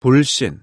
불신.